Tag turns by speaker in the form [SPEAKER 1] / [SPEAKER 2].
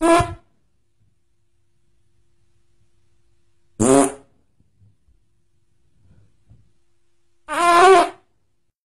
[SPEAKER 1] Huh?